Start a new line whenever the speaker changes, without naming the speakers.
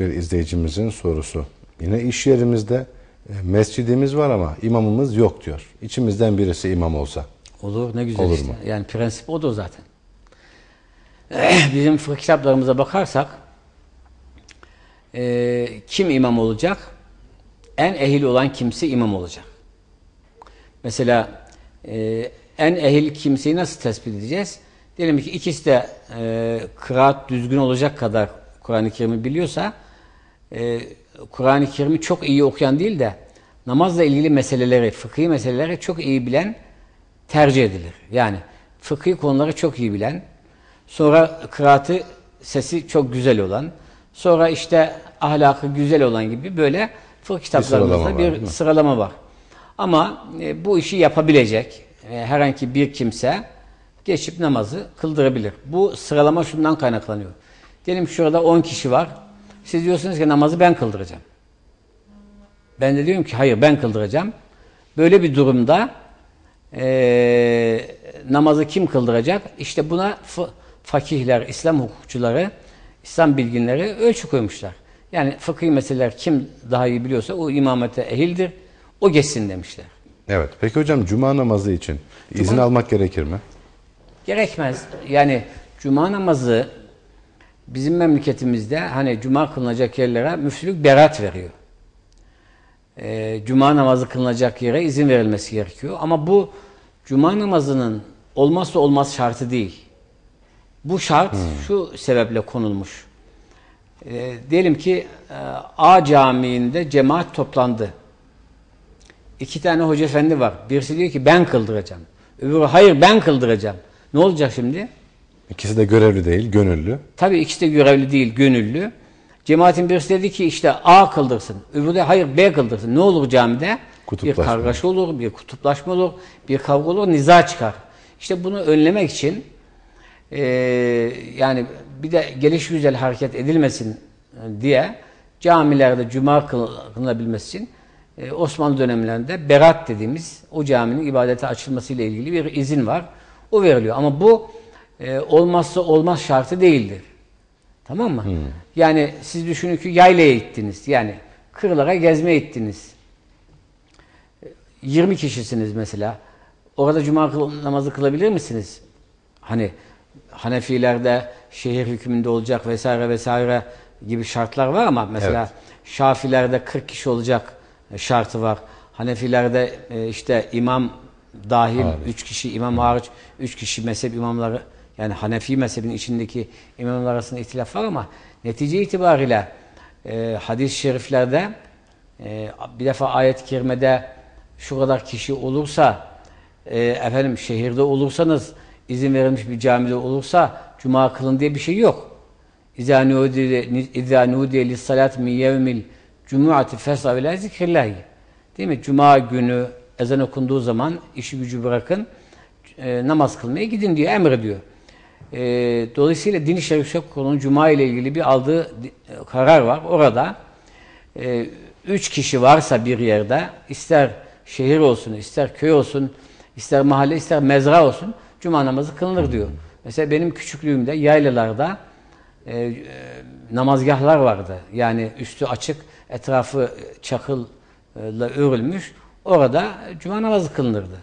Bir izleyicimizin sorusu. Yine iş yerimizde e, mescidimiz var ama imamımız yok diyor. İçimizden birisi imam olsa.
Olur ne güzel
Olur
işte.
mu?
Yani prensip odur zaten. Bizim fıkıh kitaplarımıza bakarsak e, kim imam olacak? En ehil olan kimse imam olacak. Mesela e, en ehil kimseyi nasıl tespit edeceğiz? Diyelim ki ikisi de e, kıraat düzgün olacak kadar Kur'an-ı Kerim'i biliyorsa e, Kur'an-ı Kerim'i çok iyi okuyan değil de namazla ilgili meseleleri, fıkhi meseleleri çok iyi bilen tercih edilir. Yani fıkhi konuları çok iyi bilen, sonra kıraatı sesi çok güzel olan, sonra işte ahlakı güzel olan gibi böyle fıkıh kitaplarımızda
sıralama var,
bir
mi?
sıralama var. Ama e, bu işi yapabilecek e, herhangi bir kimse geçip namazı kıldırabilir. Bu sıralama şundan kaynaklanıyor. Diyelim şurada 10 kişi var. Siz diyorsunuz ki namazı ben kıldıracağım. Ben de diyorum ki hayır ben kıldıracağım. Böyle bir durumda e, namazı kim kıldıracak? İşte buna fakihler, İslam hukukçuları, İslam bilginleri ölçü koymuşlar. Yani fıkhi meseleler kim daha iyi biliyorsa o imamete ehildir, o geçsin demişler.
Evet. Peki hocam cuma namazı için izin almak gerekir mi?
Gerekmez. Yani cuma namazı bizim memleketimizde hani cuma kılınacak yerlere müftülük berat veriyor. Ee, cuma namazı kılınacak yere izin verilmesi gerekiyor. Ama bu cuma namazının olmazsa olmaz şartı değil. Bu şart şu sebeple konulmuş. Ee, diyelim ki e, A camiinde cemaat toplandı. İki tane hoca efendi var. Birisi diyor ki ben kıldıracağım. Öbürü hayır ben kıldıracağım. Ne olacak şimdi?
İkisi de görevli değil, gönüllü.
Tabii ikisi de görevli değil, gönüllü. Cemaatin birisi dedi ki işte A kıldırsın. Öbürü de hayır B kıldırsın. Ne olur camide? Bir kargaşa olur, bir kutuplaşma olur, bir kavga olur, niza çıkar. İşte bunu önlemek için eee, yani bir de geliş güzel hareket edilmesin e, diye camilerde cuma kıl- kılınabilmesi için e, Osmanlı dönemlerinde berat dediğimiz o caminin ibadete açılmasıyla ilgili bir izin var. O veriliyor. Ama bu e, olmazsa olmaz şartı değildir. Tamam mı? Yani siz düşünün ki yaylaya gittiniz. Yani kırlara gezmeye gittiniz. 20 kişisiniz mesela. Orada cuma namazı kılabilir misiniz? Hani Hanefilerde şehir hükmünde olacak vesaire vesaire gibi şartlar var ama mesela
Evet.
Şafilerde 40 kişi olacak şartı var. Hanefilerde e, işte imam dahil 3 kişi, imam hariç 3 kişi mezhep imamları yani Hanefi mezhebinin içindeki imamlar arasında ihtilaf var ama netice itibariyle e, hadis-i şeriflerde e, bir defa ayet-i kerimede şu kadar kişi olursa e, efendim şehirde olursanız izin verilmiş bir camide olursa cuma kılın diye bir şey yok. İzâ nudiye lissalât min yevmil cumuati fesâ ve zikrillahi. Değil mi? Cuma günü ezan okunduğu zaman işi gücü bırakın e, namaz kılmaya gidin diyor, emrediyor. E, dolayısıyla Din İşleri Yüksek Kurulu'nun Cuma ile ilgili bir aldığı karar var. Orada e, üç kişi varsa bir yerde ister şehir olsun, ister köy olsun, ister mahalle, ister mezra olsun Cuma namazı kılınır diyor. Mesela benim küçüklüğümde yaylalarda e, e, namazgahlar vardı. Yani üstü açık, etrafı çakılla örülmüş. Orada cuma namazı kılınırdı.